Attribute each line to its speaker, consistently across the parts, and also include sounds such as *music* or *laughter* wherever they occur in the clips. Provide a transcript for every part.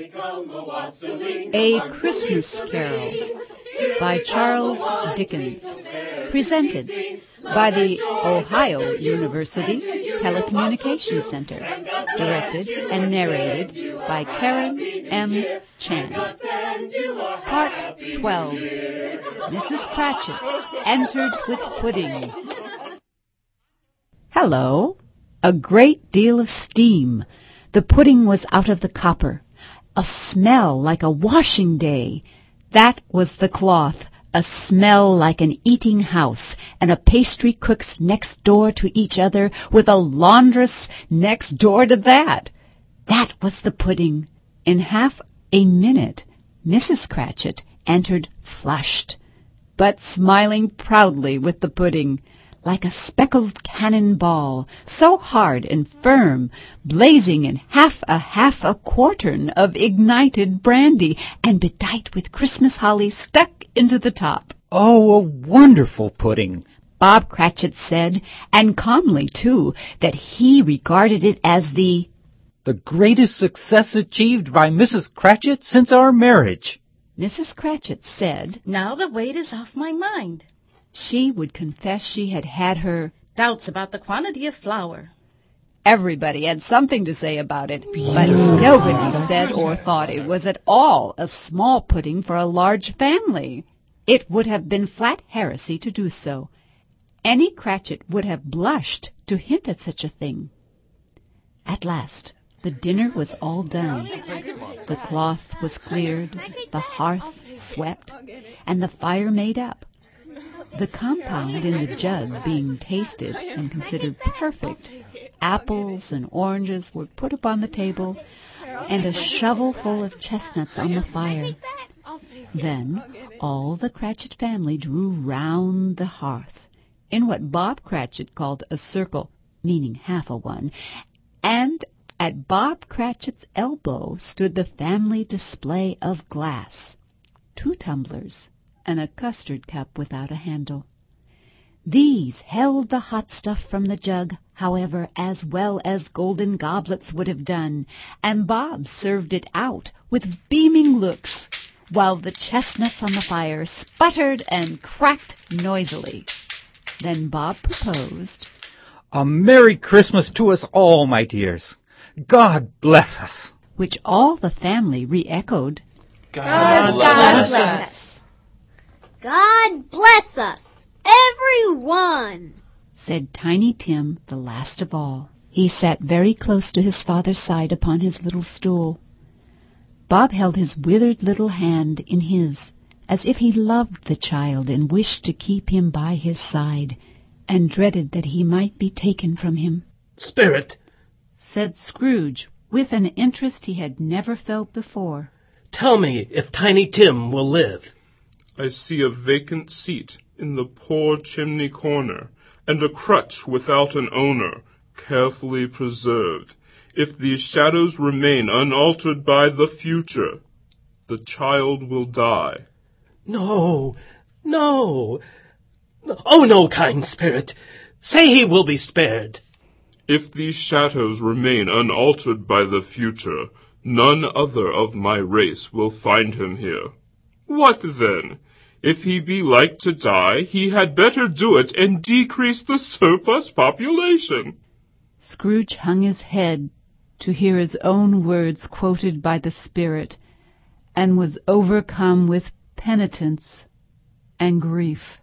Speaker 1: A Christmas Carol by Charles Dickens. Presented by the Ohio University Telecommunications Center. Directed and narrated by Karen M. Chan. Part 12. Mrs. Cratchit entered with pudding. Hello. A great deal of steam. The pudding was out of the copper. A smell like a washing day. That was the cloth. A smell like an eating house, and a pastry cook's next door to each other, with a laundress next door to that. That was the pudding. In half a minute, Mrs. Cratchit entered flushed, but smiling proudly with the pudding like a speckled cannon ball, so hard and firm, blazing in half a half a quartern of ignited brandy, and bedight with Christmas holly stuck into the top.
Speaker 2: Oh, a wonderful pudding!
Speaker 1: Bob Cratchit said, and calmly too, that he regarded it as the
Speaker 2: the greatest success achieved by Mrs. Cratchit since our marriage.
Speaker 1: Mrs. Cratchit said,
Speaker 3: Now the weight is off my mind.
Speaker 1: She would confess she had had her
Speaker 3: doubts about the quantity of flour.
Speaker 1: Everybody had something to say about it, but nobody said or thought it was at all a small pudding for a large family. It would have been flat heresy to do so. Any Cratchit would have blushed to hint at such a thing. At last the dinner was all done. The cloth was cleared, the hearth swept, and the fire made up. The compound in the jug being tasted and considered perfect, apples and oranges were put upon the table, and a shovelful of chestnuts on the fire. Then all the Cratchit family drew round the hearth, in what Bob Cratchit called a circle, meaning half a one, and at Bob Cratchit's elbow stood the family display of glass, two tumblers, and a custard cup without a handle. These held the hot stuff from the jug, however, as well as golden goblets would have done, and Bob served it out with beaming looks, while the chestnuts on the fire sputtered and cracked noisily. Then Bob proposed,
Speaker 2: A Merry Christmas to us all, my dears. God bless us.
Speaker 1: Which all the family re-echoed.
Speaker 3: God, God bless us.
Speaker 4: God bless us, everyone,
Speaker 1: said Tiny Tim, the last of all. He sat very close to his father's side upon his little stool. Bob held his withered little hand in his, as if he loved the child and wished to keep him by his side, and dreaded that he might be taken from him.
Speaker 5: Spirit,
Speaker 1: said Scrooge, with an interest he had never felt before.
Speaker 5: Tell me if Tiny Tim will live.
Speaker 6: I see a vacant seat in the poor chimney corner, and a crutch without an owner, carefully preserved. If these shadows remain unaltered by the future, the child will die.
Speaker 5: No, no. Oh, no, kind spirit. Say he will be spared.
Speaker 6: If these shadows remain unaltered by the future, none other of my race will find him here. What then? If he be like to die, he had better do it and decrease the surplus population.
Speaker 1: Scrooge hung his head to hear his own words quoted by the Spirit, and was overcome with penitence and grief.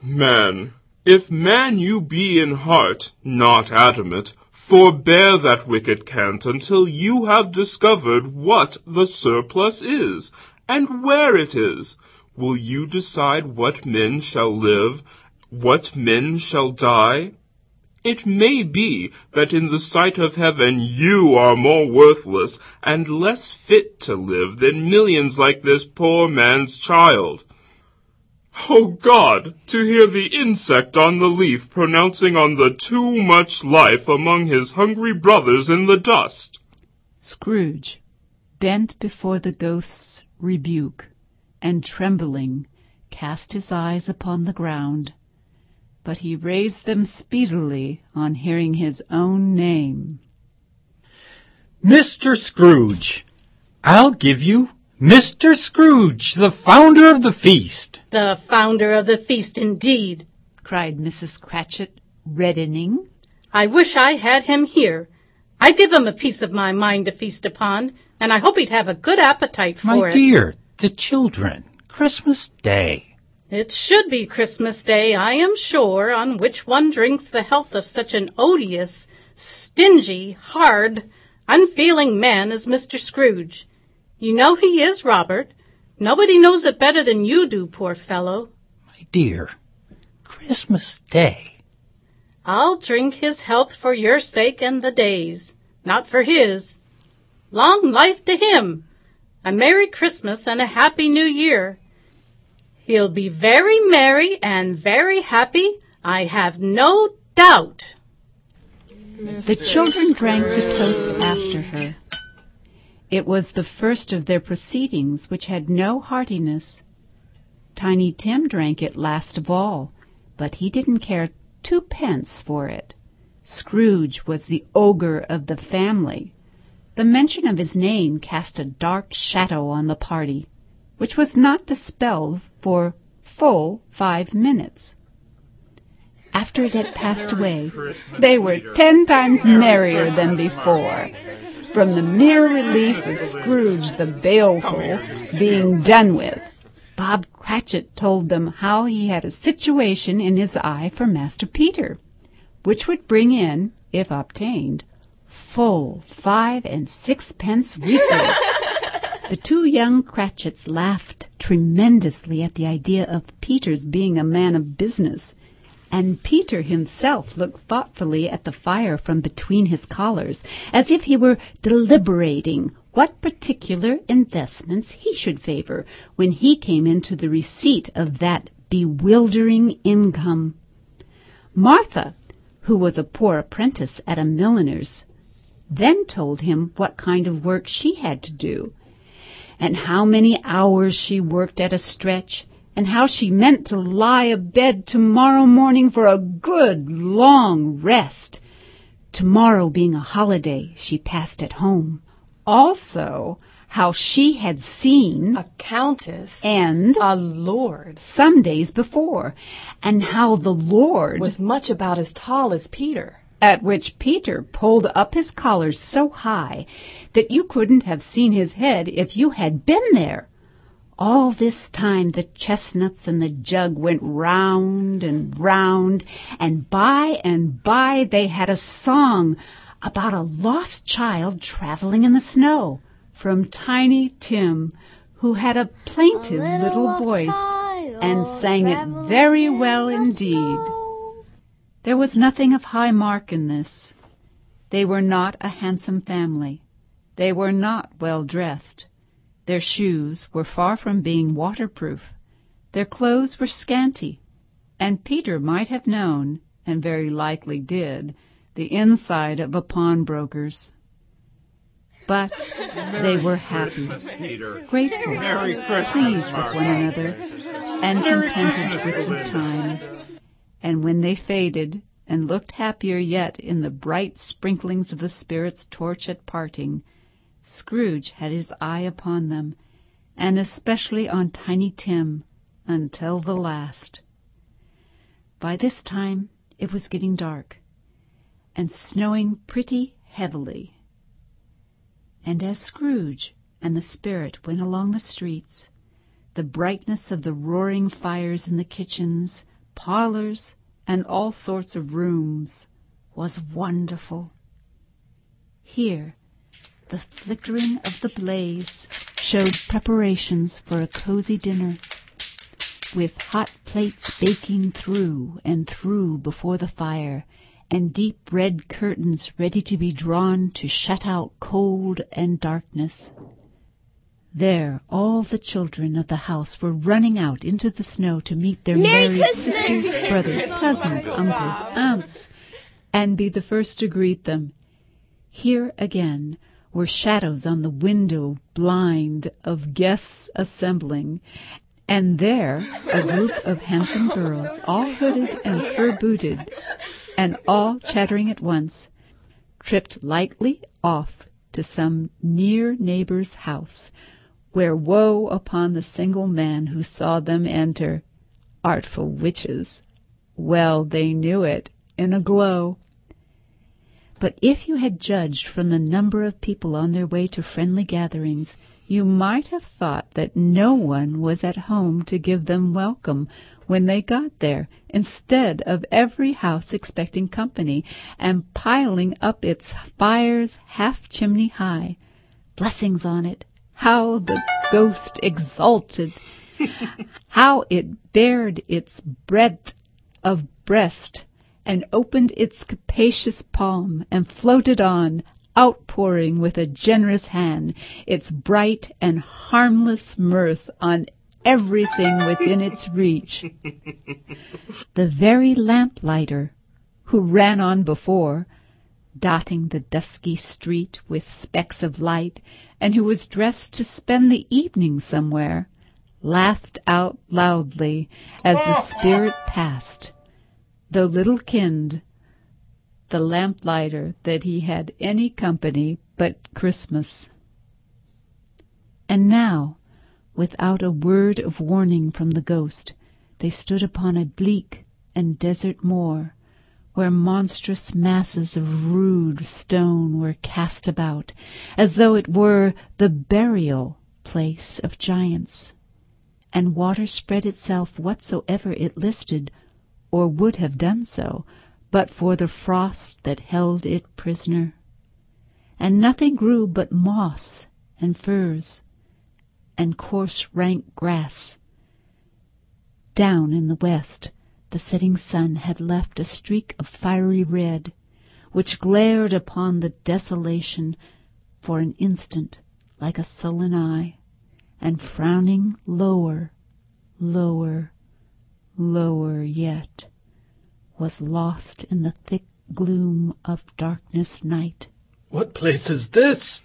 Speaker 6: Man, if man you be in heart, not adamant, forbear that wicked cant until you have discovered what the surplus is, and where it is, Will you decide what men shall live, what men shall die? It may be that in the sight of heaven you are more worthless and less fit to live than millions like this poor man's child. Oh God, to hear the insect on the leaf pronouncing on the too much life among his hungry brothers in the dust.
Speaker 1: Scrooge bent before the ghost's rebuke and trembling cast his eyes upon the ground, but he raised them speedily on hearing his own name.
Speaker 2: Mr. Scrooge, I'll give you Mr. Scrooge, the founder of the feast.
Speaker 3: The founder of the feast, indeed.
Speaker 1: cried Mrs. Cratchit, reddening.
Speaker 3: I wish I had him here. I'd give him a piece of my mind to feast upon, and I hope he'd have a good appetite for
Speaker 2: My
Speaker 3: it.
Speaker 2: dear, the children, Christmas Day.
Speaker 3: It should be Christmas Day, I am sure, on which one drinks the health of such an odious, stingy, hard, unfeeling man as Mr. Scrooge. You know he is, Robert. Nobody knows it better than you do, poor fellow.
Speaker 2: My dear, Christmas Day.
Speaker 3: I'll drink his health for your sake and the day's, not for his. Long life to him! A Merry Christmas and a Happy New Year! He'll be very merry and very happy, I have no doubt.
Speaker 1: The children drank the toast after her. It was the first of their proceedings which had no heartiness. Tiny Tim drank it last of all, but he didn't care twopence for it. Scrooge was the ogre of the family. The mention of his name cast a dark shadow on the party, which was not dispelled for full five minutes. After it had passed away, they were ten times merrier than before. From the mere relief of Scrooge the baleful being done with, Bob Cratchit told them how he had a situation in his eye for Master Peter, which would bring in, if obtained, full five and sixpence weekly. *laughs* The two young Cratchits laughed tremendously at the idea of Peter's being a man of business, and Peter himself looked thoughtfully at the fire from between his collars, as if he were deliberating what particular investments he should favor when he came into the receipt of that bewildering income. Martha, who was a poor apprentice at a milliner's, then told him what kind of work she had to do, and how many hours she worked at a stretch, and how she meant to lie abed tomorrow morning for a good long rest. Tomorrow being a holiday, she passed at home. Also, how she had seen
Speaker 7: A countess
Speaker 1: and
Speaker 7: a lord
Speaker 1: some days before, and how the Lord
Speaker 7: was much about as tall as Peter.
Speaker 1: At which Peter pulled up his collar so high that you couldn't have seen his head if you had been there. All this time the chestnuts and the jug went round and round, and by and by they had a song about a lost child traveling in the snow from Tiny Tim, who had a plaintive
Speaker 4: A
Speaker 1: little
Speaker 4: lost
Speaker 1: voice and sang it very well indeed.
Speaker 4: snow.
Speaker 1: There was nothing of high mark in this. They were not a handsome family. They were not well dressed. Their shoes were far from being waterproof. Their clothes were scanty, and Peter might have known, and very likely did, the inside of a pawnbroker's. But they were happy, grateful, pleased with one another, and contented with the time. And when they faded, and looked happier yet in the bright sprinklings of the spirit's torch at parting, Scrooge had his eye upon them, and especially on Tiny Tim, until the last. By this time it was getting dark, and snowing pretty heavily. And as Scrooge and the spirit went along the streets, the brightness of the roaring fires in the kitchens, parlors, and all sorts of rooms was wonderful. Here, the flickering of the blaze showed preparations for a cozy dinner, with hot plates baking through and through before the fire, and deep red curtains ready to be drawn to shut out cold and darkness. There, all the children of the house were running out into the snow to meet their
Speaker 4: Merry
Speaker 1: married
Speaker 4: Christmas!
Speaker 1: sisters, brothers, *laughs* cousins, uncles, aunts, and be the first to greet them. Here again were shadows on the window blind of guests assembling, and there a group of handsome girls, all hooded and fur-booted, and all chattering at once, tripped lightly off to to some near neighbor's house, where woe upon the single man who saw them enter. Artful witches! Well they knew it in a glow. But if you had judged from the number of people on their way to friendly gatherings, you might have thought that no one was at home to give them welcome when they got there, instead of every house expecting company, and piling up its fires half chimney high. Blessings on it! How the ghost exulted! How it bared its breadth of breast, and opened its capacious palm, and floated on, outpouring with a generous hand its bright and harmless mirth on everything within its reach. The very lamplighter, who ran on before, dotting the dusky street with specks of light, and who was dressed to spend the evening somewhere, laughed out loudly as the *laughs* spirit passed, though little kenned the lamplighter that he had any company but Christmas. And now, without a word of warning from the ghost, they stood upon a bleak and desert moor, where monstrous masses of rude stone were cast about, as though it were the burial place of giants and water spread itself whatsoever it listed, or would have done so, but for the frost that held it prisoner. And nothing grew but moss and furze and coarse rank grass. Down in the west the setting sun had left a streak of fiery red, which glared upon the desolation for an instant like a sullen eye and frowning lower, lower, lower yet, was lost in the thick gloom of darkness night.
Speaker 5: What place is this?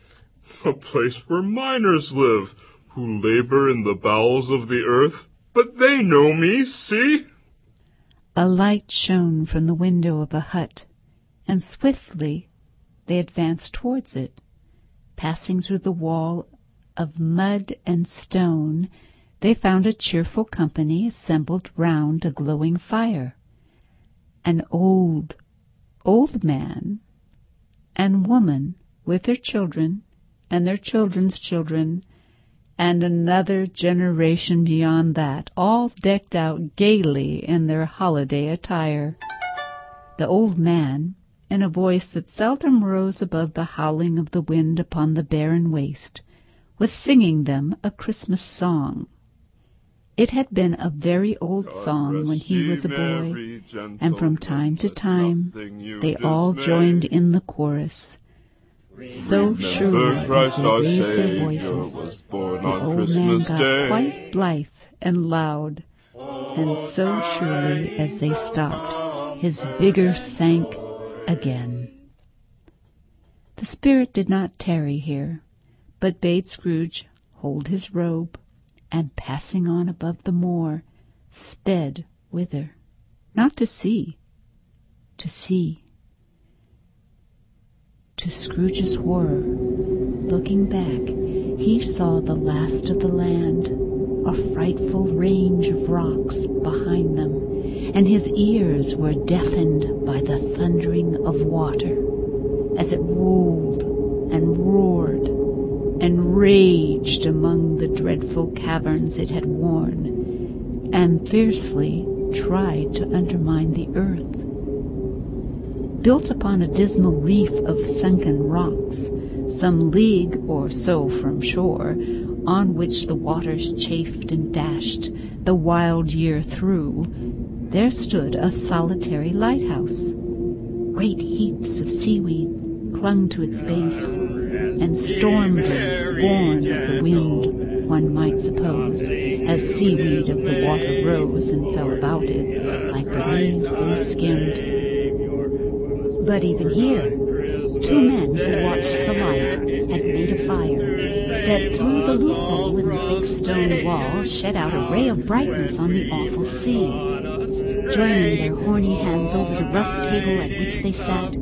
Speaker 6: A place where miners live, who labor in the bowels of the earth. But they know me, see?
Speaker 1: A light shone from the window of a hut, and swiftly they advanced towards it, passing through the wall of mud and stone, they found a cheerful company assembled round a glowing fire. An old, old man and woman with their children and their children's children and another generation beyond that, all decked out gaily in their holiday attire. The old man, in a voice that seldom rose above the howling of the wind upon the barren waste, was singing them a Christmas song. It had been a very old song when he was a boy, and from time to time they all joined in the chorus. So surely as
Speaker 6: Christ
Speaker 1: they
Speaker 6: our
Speaker 1: raised their
Speaker 6: Savior
Speaker 1: voices,
Speaker 6: was born
Speaker 1: the
Speaker 6: on
Speaker 1: old man
Speaker 6: Christmas
Speaker 1: got
Speaker 6: Day.
Speaker 1: quite blithe and loud, and so surely as they stopped, his vigor sank again. The spirit did not tarry here, but bade Scrooge hold his robe, and passing on above the moor, sped whither? Not to sea, to sea. To Scrooge's horror, looking back, he saw the last of the land, a frightful range of rocks behind them, and his ears were deafened by the thundering of water as it rolled and roared and raged among the dreadful caverns it had worn, and fiercely tried to undermine the earth. Built upon a dismal reef of sunken rocks, some league or so from shore, on which the waters chafed and dashed the wild year through, there stood a solitary lighthouse. Great heaps of seaweed clung to its base, and storm birds born of the wind, one might suppose, as seaweed of the water rose and fell about it, like the leaves they skimmed. But even here, two men who watched the light had made a fire that through the loophole in the big stone wall shed out a ray of brightness on the awful scene. Joining their horny hands over the rough table at which they sat,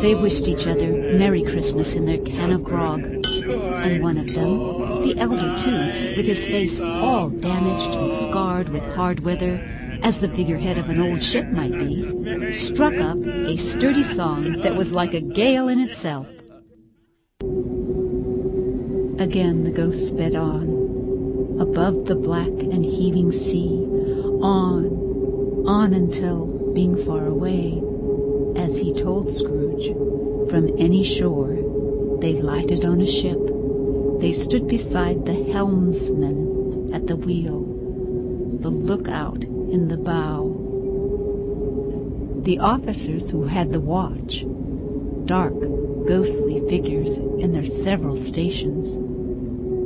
Speaker 1: They wished each other Merry Christmas in their can of grog. And one of them, the elder too, with his face all damaged and scarred with hard weather, as the figurehead of an old ship might be, struck up a sturdy song that was like a gale in itself. Again the ghost sped on, above the black and heaving sea, on, on until, being far away, as he told Scrooge, from any shore, they lighted on a ship. They stood beside the helmsman at the wheel, the lookout in the bow. The officers who had the watch, dark, ghostly figures in their several stations,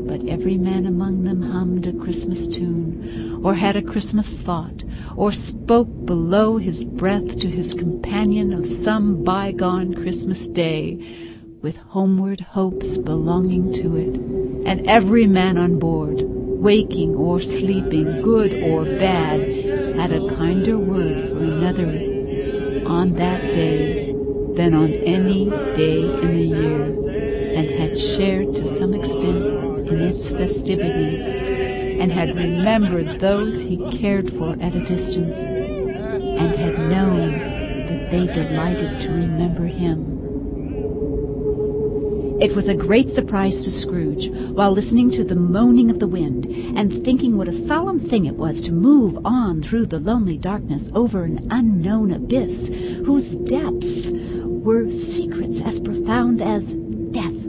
Speaker 1: but every man among them hummed a Christmas tune, or had a Christmas thought, or spoke below his breath to his companion of some bygone Christmas day, with homeward hopes belonging to it, and every man on board, waking or sleeping, good or bad, had a kinder word for another on that day than on any day in the year, and had shared to some extent in its festivities, and had remembered those he cared for at a distance, and had known that they delighted to remember him. It was a great surprise to Scrooge, while listening to the moaning of the wind, and thinking what a solemn thing it was to move on through the lonely darkness over an unknown abyss, whose depths were secrets as profound as death.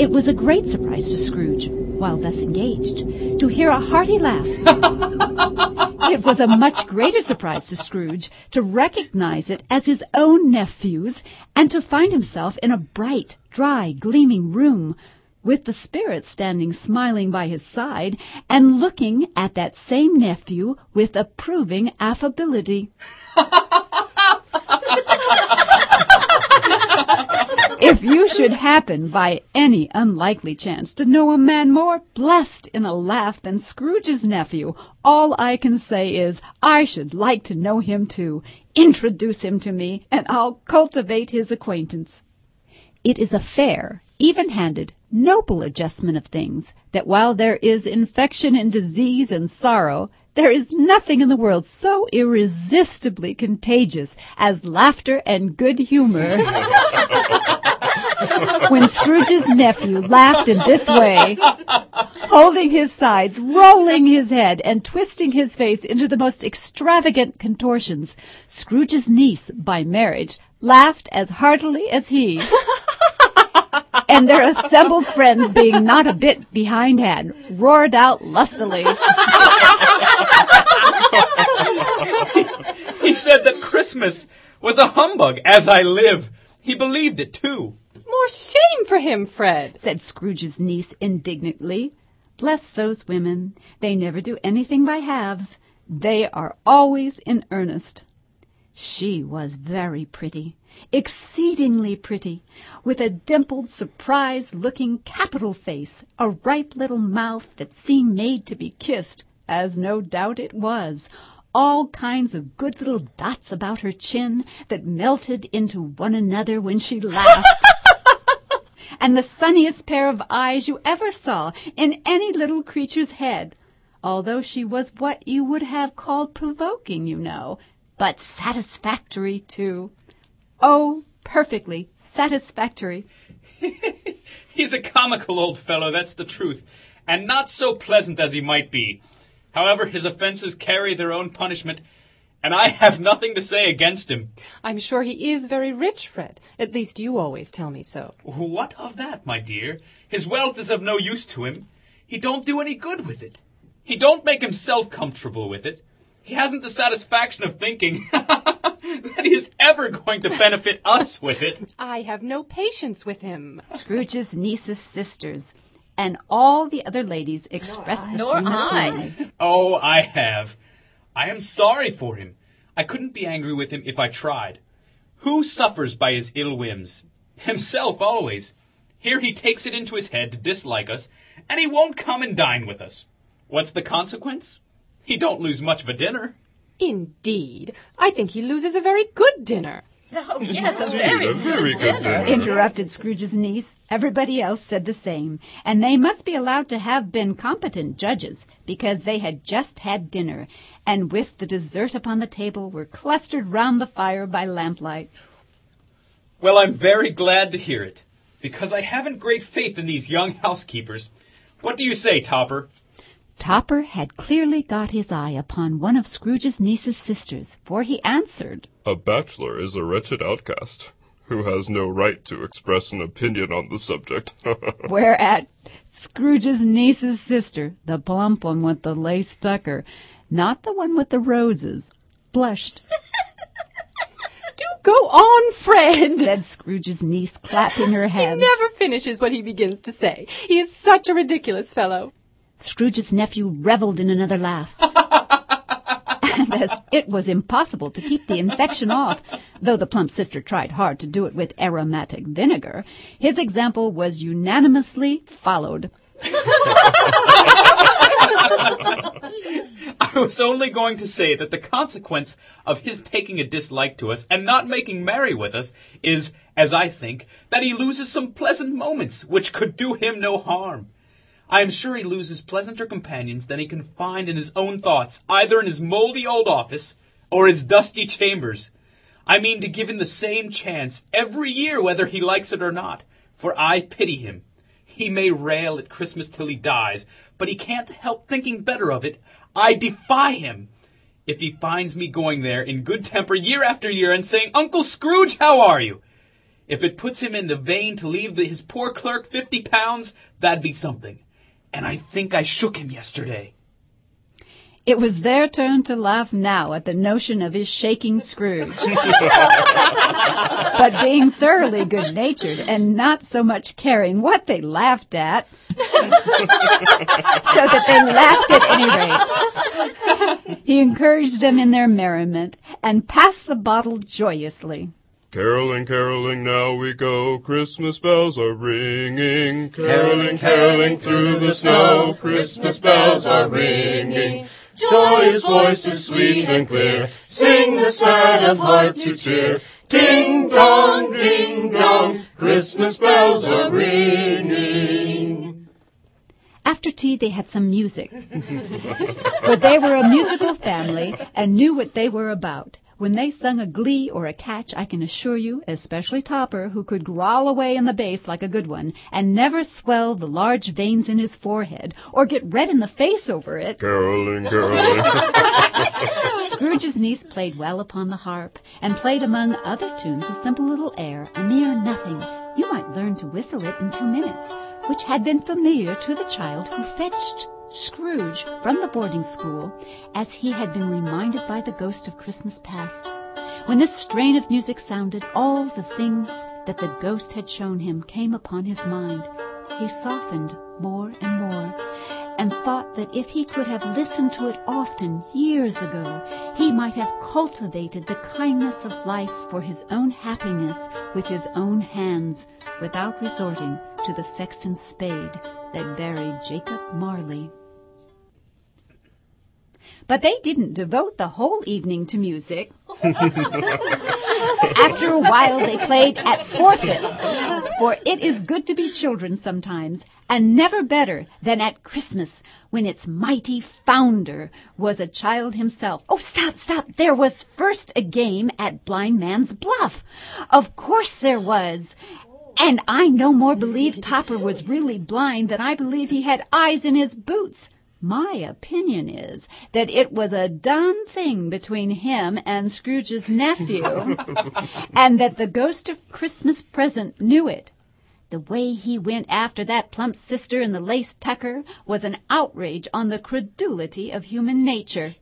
Speaker 1: It was a great surprise to Scrooge, while thus engaged, to hear a hearty laugh. *laughs* it was a much greater surprise to Scrooge to recognize it as his own nephew's, and to find himself in a bright, dry, gleaming room, with the spirit standing smiling by his side, and looking at that same nephew with approving affability. *laughs* if you should happen by any unlikely chance to know a man more blessed in a laugh than Scrooge's nephew, all I can say is I should like to know him too. Introduce him to me, and I'll cultivate his acquaintance. It is a fair, even-handed, noble adjustment of things that while there is infection and disease and sorrow, there is nothing in the world so irresistibly contagious as laughter and good humor. *laughs* when Scrooge's nephew laughed in this way, holding his sides, rolling his head, and twisting his face into the most extravagant contortions, Scrooge's niece, by marriage, laughed as heartily as he. and their assembled friends, being not a bit behindhand, roared out lustily.
Speaker 2: he said that Christmas was a humbug, as I live. He believed it, too.
Speaker 7: Shame for him, Fred,
Speaker 1: said Scrooge's niece indignantly. Bless those women. They never do anything by halves. They are always in earnest. She was very pretty, exceedingly pretty, with a dimpled, surprised-looking capital face, a ripe little mouth that seemed made to be kissed, as no doubt it was, all kinds of good little dots about her chin that melted into one another when she laughed. *laughs* and the sunniest pair of eyes you ever saw in any little creature's head, although she was what you would have called provoking, you know, but satisfactory too. Oh, perfectly satisfactory. *laughs*
Speaker 2: He's a comical old fellow, that's the truth, and not so pleasant as he might be. However, his offenses carry their own punishment, and I have nothing to say against him.
Speaker 7: I'm sure he is very rich, Fred. At least you always tell me so.
Speaker 2: What of that, my dear? His wealth is of no use to him. He don't do any good with it. He don't make himself comfortable with it. He hasn't the satisfaction of thinking *laughs* that he is ever going to benefit *laughs* us with it.
Speaker 7: I have no patience with him.
Speaker 1: Scrooge's niece's sisters and all the other ladies expressed the
Speaker 3: Nor
Speaker 1: same
Speaker 3: I.
Speaker 1: approval.
Speaker 2: Oh, I have. I am sorry for him. I couldn't be angry with him if I tried. Who suffers by his ill whims? *laughs* Himself always. Here he takes it into his head to dislike us, and he won't come and dine with us. What's the consequence? He don't lose much of a dinner.
Speaker 7: Indeed, I think he loses a very good dinner.
Speaker 8: Oh, yes, a
Speaker 6: Indeed,
Speaker 8: very,
Speaker 6: a very
Speaker 8: good
Speaker 6: good
Speaker 8: dinner.
Speaker 6: dinner.
Speaker 1: interrupted Scrooge's niece. Everybody else said the same, and they must be allowed to have been competent judges, because they had just had dinner, and with the dessert upon the table were clustered round the fire by lamplight.
Speaker 2: Well, I'm very glad to hear it, because I haven't great faith in these young housekeepers. What do you say, Topper?
Speaker 1: Topper had clearly got his eye upon one of Scrooge's niece's sisters, for he answered,
Speaker 6: A bachelor is a wretched outcast who has no right to express an opinion on the subject. *laughs*
Speaker 1: whereat Scrooge's niece's sister, the plump one with the lace tucker, not the one with the roses, blushed. *laughs*
Speaker 7: Do go on, Fred.
Speaker 1: said Scrooge's niece, clapping her hands.
Speaker 7: He never finishes what he begins to say. He is such a ridiculous fellow.
Speaker 1: Scrooge's nephew reveled in another laugh. *laughs* and as it was impossible to keep the infection off, though the plump sister tried hard to do it with aromatic vinegar, his example was unanimously followed. *laughs*
Speaker 2: I was only going to say that the consequence of his taking a dislike to us and not making merry with us is, as I think, that he loses some pleasant moments which could do him no harm. I am sure he loses pleasanter companions than he can find in his own thoughts, either in his moldy old office or his dusty chambers. I mean to give him the same chance every year whether he likes it or not, for I pity him. He may rail at Christmas till he dies, but he can't help thinking better of it. I defy him. If he finds me going there in good temper year after year and saying, Uncle Scrooge, how are you? If it puts him in the vein to leave the, his poor clerk fifty pounds, that'd be something. And I think I shook him yesterday.
Speaker 1: It was their turn to laugh now at the notion of his shaking Scrooge. *laughs* but being thoroughly good natured and not so much caring what they laughed at, so that they laughed at any rate, he encouraged them in their merriment and passed the bottle joyously.
Speaker 6: Caroling, caroling, now we go. Christmas bells are ringing. Caroling, caroling through the snow. Christmas bells are ringing. Joyous voices sweet and clear. Sing the sad of heart to cheer. Ding dong, ding dong. Christmas bells are ringing.
Speaker 1: After tea, they had some music. *laughs* For they were a musical family and knew what they were about. When they sung a glee or a catch, I can assure you, especially Topper, who could growl away in the bass like a good one, and never swell the large veins in his forehead, or get red in the face over it,
Speaker 6: Caroling, *laughs* caroling.
Speaker 1: Scrooge's niece played well upon the harp, and played among other tunes a simple little air, a mere nothing. You might learn to whistle it in two minutes, which had been familiar to the child who fetched Scrooge from the boarding school, as he had been reminded by the ghost of Christmas past. When this strain of music sounded, all the things that the ghost had shown him came upon his mind. He softened more and more, and thought that if he could have listened to it often years ago, he might have cultivated the kindness of life for his own happiness with his own hands, without resorting to the sexton's spade that buried Jacob Marley. But they didn't devote the whole evening to music. *laughs* After a while, they played at forfeits, for it is good to be children sometimes, and never better than at Christmas, when its mighty founder was a child himself. Oh, stop, stop! There was first a game at Blind Man's Bluff. Of course there was. And I no more believe Topper was really blind than I believe he had eyes in his boots. My opinion is that it was a done thing between him and Scrooge's nephew, *laughs* and that the ghost of Christmas present knew it. The way he went after that plump sister in the lace tucker was an outrage on the credulity of human nature.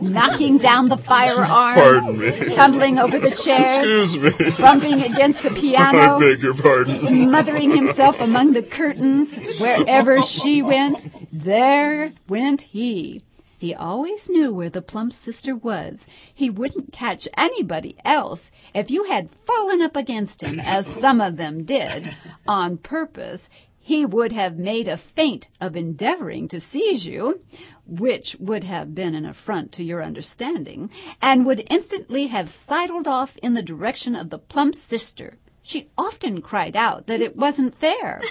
Speaker 1: Knocking down the firearms, tumbling over the chairs, bumping against the
Speaker 6: I
Speaker 1: piano,
Speaker 6: beg your pardon.
Speaker 1: smothering himself among the curtains. Wherever she went, there went he. He always knew where the plump sister was. He wouldn't catch anybody else. If you had fallen up against him, as some of them did, on purpose, he would have made a feint of endeavoring to seize you, which would have been an affront to your understanding, and would instantly have sidled off in the direction of the plump sister. She often cried out that it wasn't fair. *laughs*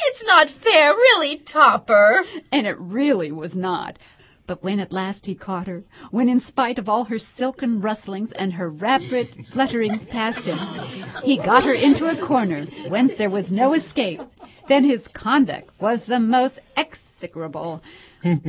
Speaker 8: It's not fair, really, Topper.
Speaker 1: And it really was not. But when at last he caught her, when in spite of all her silken rustlings and her rapid flutterings past him, he got her into a corner whence there was no escape, then his conduct was the most execrable.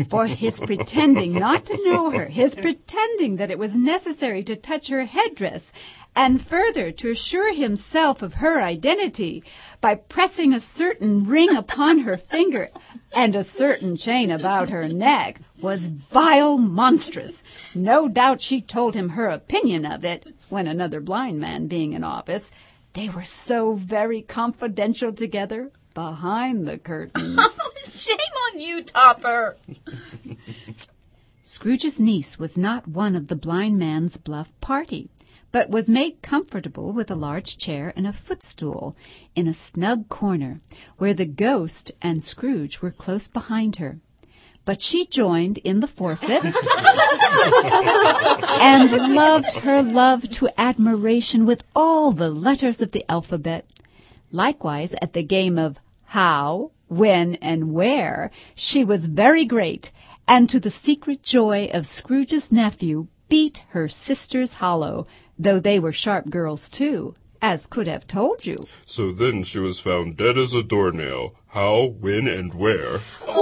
Speaker 1: For his pretending not to know her, his pretending that it was necessary to touch her headdress, and further to assure himself of her identity by pressing a certain ring upon her finger and a certain chain about her neck, was vile monstrous. No doubt she told him her opinion of it, when another blind man being in office. They were so very confidential together behind the curtains. *laughs*
Speaker 8: Shame on you, Topper. *laughs*
Speaker 1: Scrooge's niece was not one of the blind man's bluff party, but was made comfortable with a large chair and a footstool in a snug corner, where the ghost and Scrooge were close behind her. But she joined in the forfeits *laughs* and loved her love to admiration with all the letters of the alphabet. Likewise, at the game of how, when, and where, she was very great, and to the secret joy of Scrooge's nephew, beat her sisters hollow, though they were sharp girls too, as could have told you.
Speaker 6: So then she was found dead as a doornail. How, when, and where?
Speaker 5: Come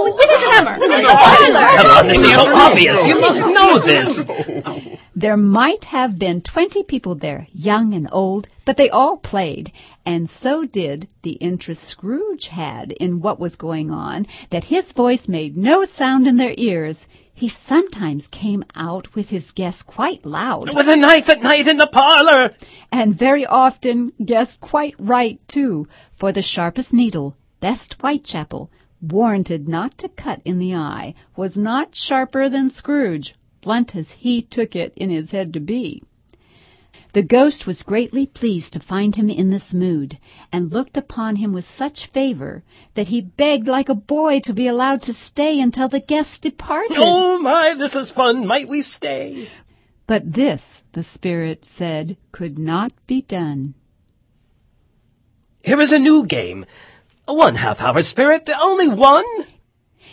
Speaker 5: on, this is so obvious. You must know this. *laughs*
Speaker 1: There might have been twenty people there, young and old, but they all played, and so did the interest Scrooge had in what was going on, that his voice made no sound in their ears. He sometimes came out with his guests quite loud,
Speaker 5: With a knife at night in the parlor.
Speaker 1: and very often guessed quite right too, for the sharpest needle, best Whitechapel, warranted not to cut in the eye, was not sharper than Scrooge, blunt as he took it in his head to be. The ghost was greatly pleased to find him in this mood, and looked upon him with such favor that he begged like a boy to be allowed to stay until the guests departed.
Speaker 5: Oh my, this is fun. Might we stay?
Speaker 1: But this, the spirit said, could not be done.
Speaker 5: Here is a new game. One half hour, Spirit. Only one?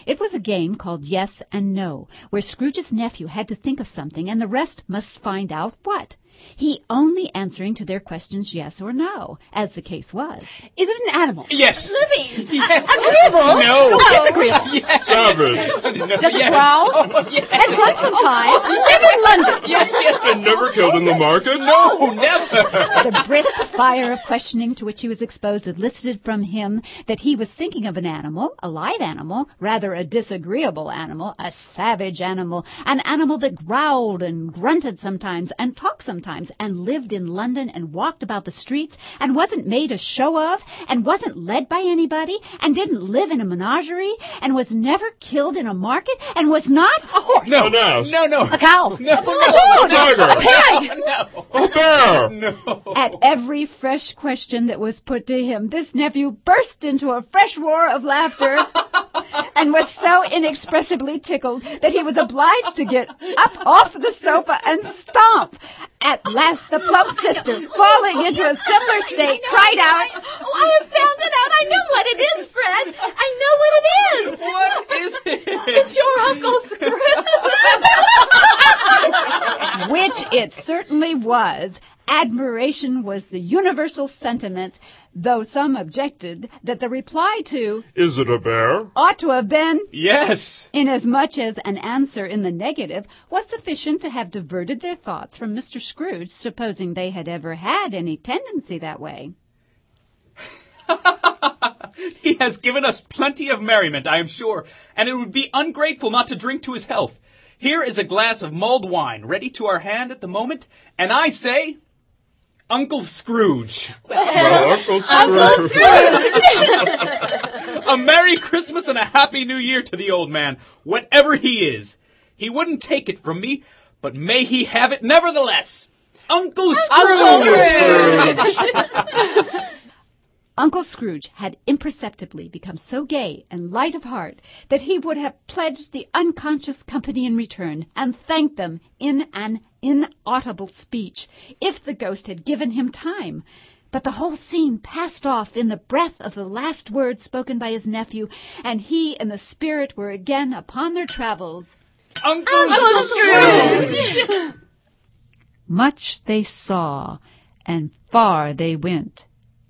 Speaker 1: It was a game called Yes and No, where Scrooge's nephew had to think of something and the rest must find out what. He only answering to their questions yes or no, as the case was.
Speaker 7: Is it an animal?
Speaker 2: Yes.
Speaker 8: Living.
Speaker 2: Yes.
Speaker 8: Agreeable.
Speaker 2: No.
Speaker 7: Disagreeable. Yes.
Speaker 6: Savage!
Speaker 2: No,
Speaker 7: Does it
Speaker 2: yes.
Speaker 7: growl?
Speaker 2: Oh, yes.
Speaker 7: And run sometimes? Oh, live in London?
Speaker 2: Yes, yes,
Speaker 6: And never killed in the market?
Speaker 2: No, never.
Speaker 1: The brisk fire of questioning to which he was exposed elicited from him that he was thinking of an animal, a live animal, rather a disagreeable animal, a savage animal, an animal that growled and grunted sometimes and talked sometimes and lived in London and walked about the streets and wasn't made a show of and wasn't led by anybody and didn't live in a menagerie and was never killed in a market and was not a horse.
Speaker 2: No,
Speaker 6: An ass.
Speaker 2: no, no.
Speaker 7: A cow?
Speaker 2: No,
Speaker 6: A tiger! *laughs*
Speaker 2: no.
Speaker 6: A bear!
Speaker 2: No.
Speaker 1: At every fresh question that was put to him, this nephew burst into a fresh roar of laughter *laughs* and was so inexpressibly tickled that he was obliged to get up off the sofa and stomp. At last, the plump sister, falling into a similar state, cried out,
Speaker 8: Oh, I have found it out. I know what it is, Fred. I know what it is.
Speaker 2: What is *laughs* it?
Speaker 8: It's your Uncle Scrooge. *laughs*
Speaker 1: which it certainly was. Admiration was the universal sentiment, though some objected that the reply to
Speaker 6: Is it a bear?
Speaker 1: ought to have been
Speaker 2: Yes.
Speaker 1: inasmuch as an answer in the negative was sufficient to have diverted their thoughts from Mr. Scrooge, supposing they had ever had any tendency that way. *laughs*
Speaker 2: He has given us plenty of merriment, I am sure, and it would be ungrateful not to drink to his health. Here is a glass of mulled wine ready to our hand at the moment, and I say, Uncle Scrooge,
Speaker 6: Well, Uncle Scrooge. *laughs*
Speaker 2: a Merry Christmas and a Happy New Year to the old man, whatever he is. He wouldn't take it from me, but may he have it nevertheless. Uncle Scrooge!
Speaker 1: Uncle Scrooge had imperceptibly become so gay and light of heart that he would have pledged the unconscious company in return and thanked them in an inaudible speech if the ghost had given him time. But the whole scene passed off in the breath of the last words spoken by his nephew, and he and the spirit were again upon their travels.
Speaker 2: Uncle, Scrooge!
Speaker 1: Much they saw, and far they went,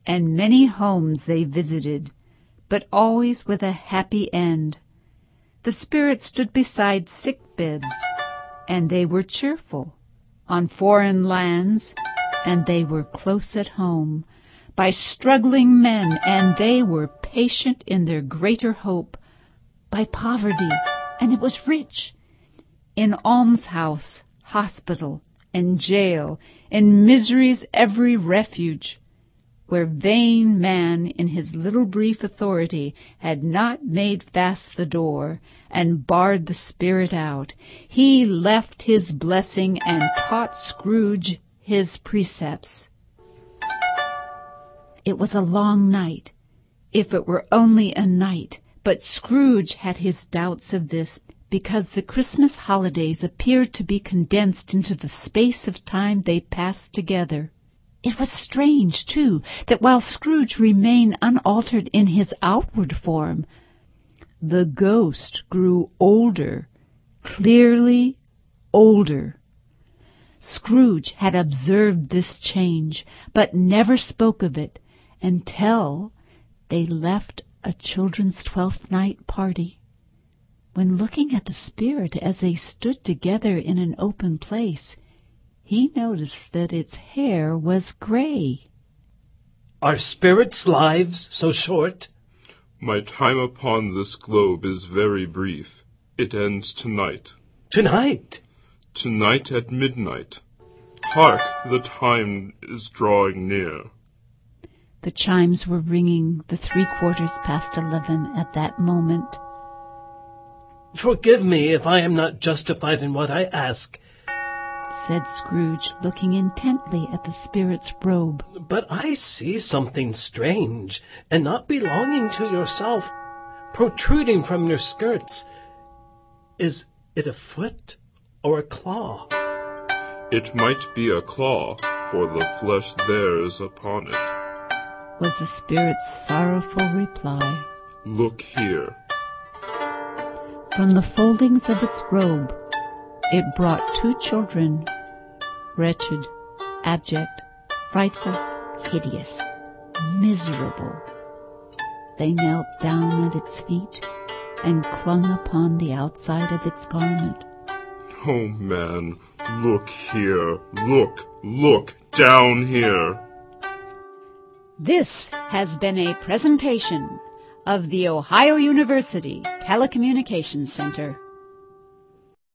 Speaker 1: and many homes they visited, but always with a happy end. The spirit stood beside sick beds, and they were cheerful. On foreign lands, and they were close at home. By struggling men, and they were patient in their greater hope. By poverty, and it was rich. In almshouse, hospital, and jail, in misery's every refuge, where vain man in his little brief authority had not made fast the door and barred the spirit out, he left his blessing and taught Scrooge his precepts. It was a long night, if it were only a night, but Scrooge had his doubts of this because the Christmas holidays appeared to be condensed into the space of time they passed together. It was strange, too, that while Scrooge remained unaltered in his outward form, the ghost grew older, clearly older. Scrooge had observed this change, but never spoke of it until they left a children's Twelfth Night party. When looking at the spirit as they stood together in an open place, he noticed that its hair was gray.
Speaker 5: Are spirits' lives so short?
Speaker 6: My time upon this globe is very brief. It ends tonight.
Speaker 5: Tonight?
Speaker 6: Tonight at midnight. Hark, the time is drawing near.
Speaker 1: The chimes were ringing the three quarters past eleven at that moment.
Speaker 5: Forgive me if I am not justified in what I ask
Speaker 1: said Scrooge, looking intently at the spirit's robe.
Speaker 5: But I see something strange, and not belonging to yourself, protruding from your skirts. Is it a foot or a claw?
Speaker 6: It might be a claw, for the flesh there is upon it,
Speaker 1: was the spirit's sorrowful reply.
Speaker 6: Look here.
Speaker 1: From the foldings of its robe, it brought two children, wretched, abject, frightful, hideous, miserable. They knelt down at its feet and clung upon the outside of its garment.
Speaker 6: Oh, man, look here, look, look, down here.
Speaker 1: This has been a presentation of the Ohio University Telecommunications Center.